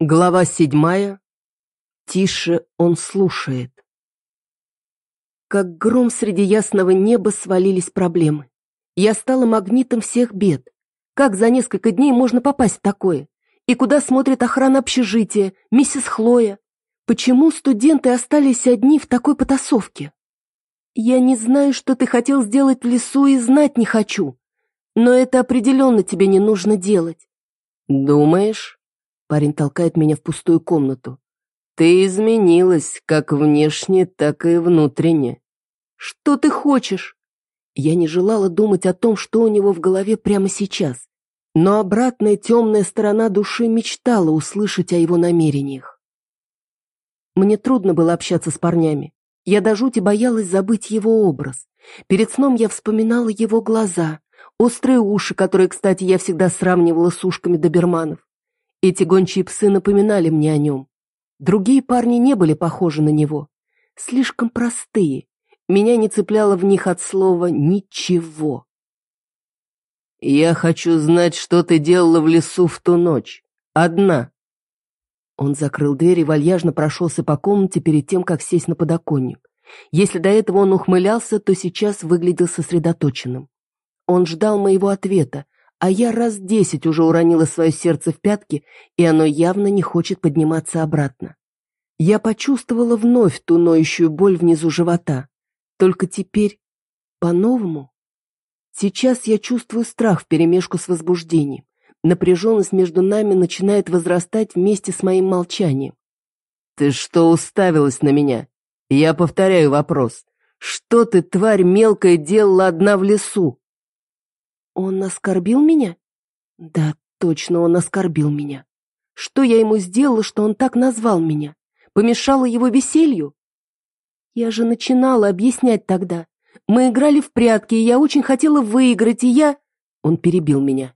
Глава седьмая. Тише он слушает. Как гром среди ясного неба свалились проблемы. Я стала магнитом всех бед. Как за несколько дней можно попасть в такое? И куда смотрит охрана общежития, миссис Хлоя? Почему студенты остались одни в такой потасовке? Я не знаю, что ты хотел сделать в лесу и знать не хочу. Но это определенно тебе не нужно делать. Думаешь? Парень толкает меня в пустую комнату. «Ты изменилась, как внешне, так и внутренне». «Что ты хочешь?» Я не желала думать о том, что у него в голове прямо сейчас. Но обратная темная сторона души мечтала услышать о его намерениях. Мне трудно было общаться с парнями. Я до жути боялась забыть его образ. Перед сном я вспоминала его глаза, острые уши, которые, кстати, я всегда сравнивала с ушками доберманов. Эти гончие псы напоминали мне о нем. Другие парни не были похожи на него. Слишком простые. Меня не цепляло в них от слова «ничего». «Я хочу знать, что ты делала в лесу в ту ночь. Одна». Он закрыл дверь и вальяжно прошелся по комнате перед тем, как сесть на подоконник. Если до этого он ухмылялся, то сейчас выглядел сосредоточенным. Он ждал моего ответа, а я раз десять уже уронила свое сердце в пятки, и оно явно не хочет подниматься обратно. Я почувствовала вновь ту ноющую боль внизу живота. Только теперь по-новому. Сейчас я чувствую страх вперемешку с возбуждением. Напряженность между нами начинает возрастать вместе с моим молчанием. «Ты что уставилась на меня? Я повторяю вопрос. Что ты, тварь мелкая, делала одна в лесу?» Он оскорбил меня? Да, точно, он оскорбил меня. Что я ему сделала, что он так назвал меня? Помешала его веселью? Я же начинала объяснять тогда. Мы играли в прятки, и я очень хотела выиграть, и я... Он перебил меня.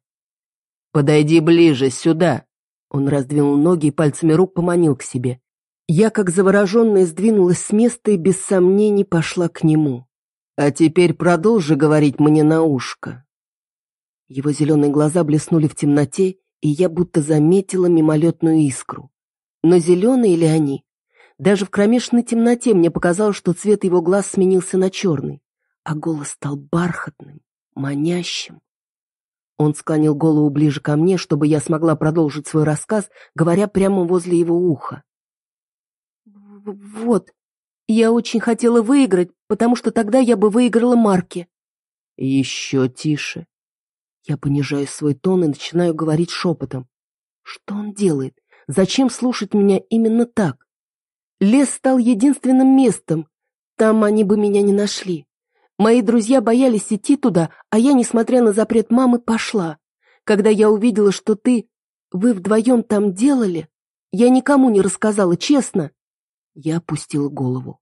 «Подойди ближе, сюда!» Он раздвинул ноги и пальцами рук поманил к себе. Я, как завороженная, сдвинулась с места и без сомнений пошла к нему. «А теперь продолжи говорить мне на ушко. Его зеленые глаза блеснули в темноте, и я будто заметила мимолетную искру. Но зеленые ли они? Даже в кромешной темноте мне показалось, что цвет его глаз сменился на черный, а голос стал бархатным, манящим. Он склонил голову ближе ко мне, чтобы я смогла продолжить свой рассказ, говоря прямо возле его уха. «Вот, я очень хотела выиграть, потому что тогда я бы выиграла марки». «Еще тише. Я понижаю свой тон и начинаю говорить шепотом. Что он делает? Зачем слушать меня именно так? Лес стал единственным местом. Там они бы меня не нашли. Мои друзья боялись идти туда, а я, несмотря на запрет мамы, пошла. Когда я увидела, что ты... Вы вдвоем там делали, я никому не рассказала, честно. Я опустила голову.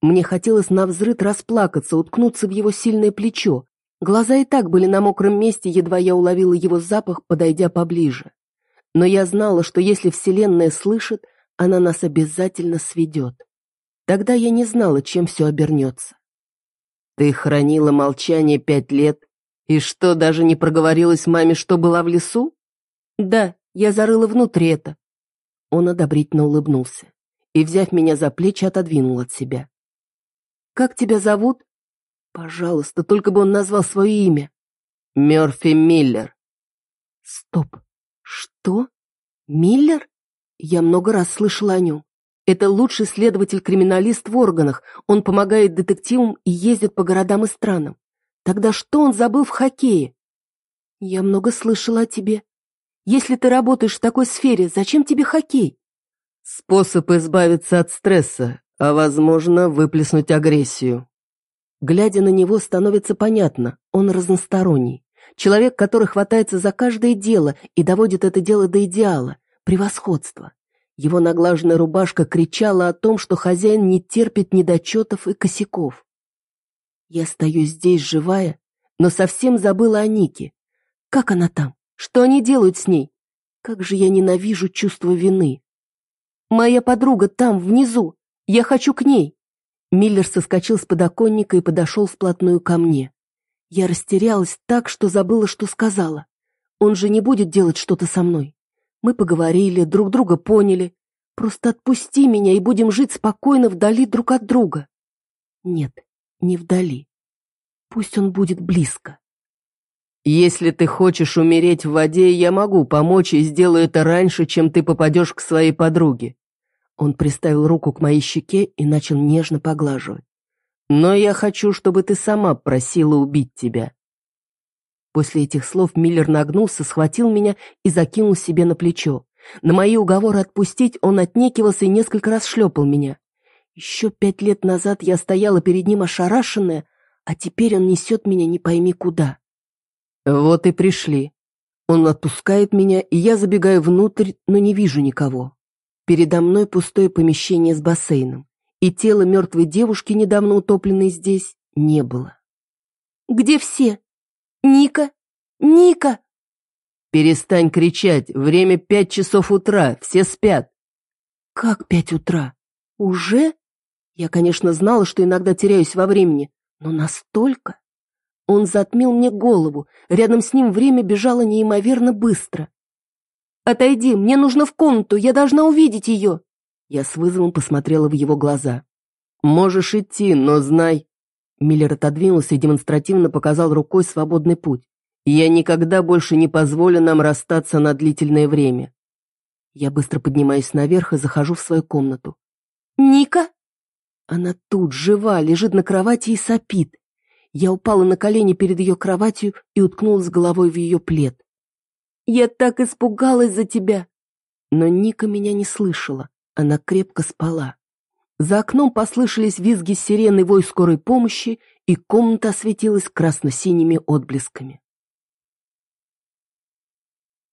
Мне хотелось навзрыд расплакаться, уткнуться в его сильное плечо, Глаза и так были на мокром месте, едва я уловила его запах, подойдя поближе. Но я знала, что если Вселенная слышит, она нас обязательно сведет. Тогда я не знала, чем все обернется. Ты хранила молчание пять лет, и что, даже не проговорилась маме, что была в лесу? Да, я зарыла внутри это. Он одобрительно улыбнулся и, взяв меня за плечи, отодвинул от себя. «Как тебя зовут?» Пожалуйста, только бы он назвал свое имя. Мерфи Миллер. Стоп. Что? Миллер? Я много раз слышала о нем. Это лучший следователь-криминалист в органах. Он помогает детективам и ездит по городам и странам. Тогда что он забыл в хоккее? Я много слышала о тебе. Если ты работаешь в такой сфере, зачем тебе хоккей? Способ избавиться от стресса, а, возможно, выплеснуть агрессию. Глядя на него, становится понятно, он разносторонний. Человек, который хватается за каждое дело и доводит это дело до идеала, превосходства. Его наглаженная рубашка кричала о том, что хозяин не терпит недочетов и косяков. Я стою здесь живая, но совсем забыла о Нике. Как она там? Что они делают с ней? Как же я ненавижу чувство вины. Моя подруга там, внизу. Я хочу к ней. Миллер соскочил с подоконника и подошел вплотную ко мне. Я растерялась так, что забыла, что сказала. Он же не будет делать что-то со мной. Мы поговорили, друг друга поняли. Просто отпусти меня и будем жить спокойно вдали друг от друга. Нет, не вдали. Пусть он будет близко. Если ты хочешь умереть в воде, я могу помочь и сделаю это раньше, чем ты попадешь к своей подруге. Он приставил руку к моей щеке и начал нежно поглаживать. Но я хочу, чтобы ты сама просила убить тебя. После этих слов Миллер нагнулся, схватил меня и закинул себе на плечо. На мои уговоры отпустить он отнекивался и несколько раз шлепал меня. Еще пять лет назад я стояла перед ним ошарашенная, а теперь он несет меня не пойми куда. Вот и пришли. Он отпускает меня, и я забегаю внутрь, но не вижу никого. Передо мной пустое помещение с бассейном, и тело мертвой девушки, недавно утопленной здесь, не было. «Где все? Ника? Ника!» «Перестань кричать, время пять часов утра, все спят». «Как пять утра? Уже?» Я, конечно, знала, что иногда теряюсь во времени, но настолько. Он затмил мне голову, рядом с ним время бежало неимоверно быстро. «Отойди, мне нужно в комнату, я должна увидеть ее!» Я с вызовом посмотрела в его глаза. «Можешь идти, но знай...» Миллер отодвинулся и демонстративно показал рукой свободный путь. «Я никогда больше не позволю нам расстаться на длительное время». Я быстро поднимаюсь наверх и захожу в свою комнату. «Ника?» Она тут, жива, лежит на кровати и сопит. Я упала на колени перед ее кроватью и уткнулась головой в ее плед. «Я так испугалась за тебя!» Но Ника меня не слышала, она крепко спала. За окном послышались визги сирены вой скорой помощи, и комната осветилась красно-синими отблесками.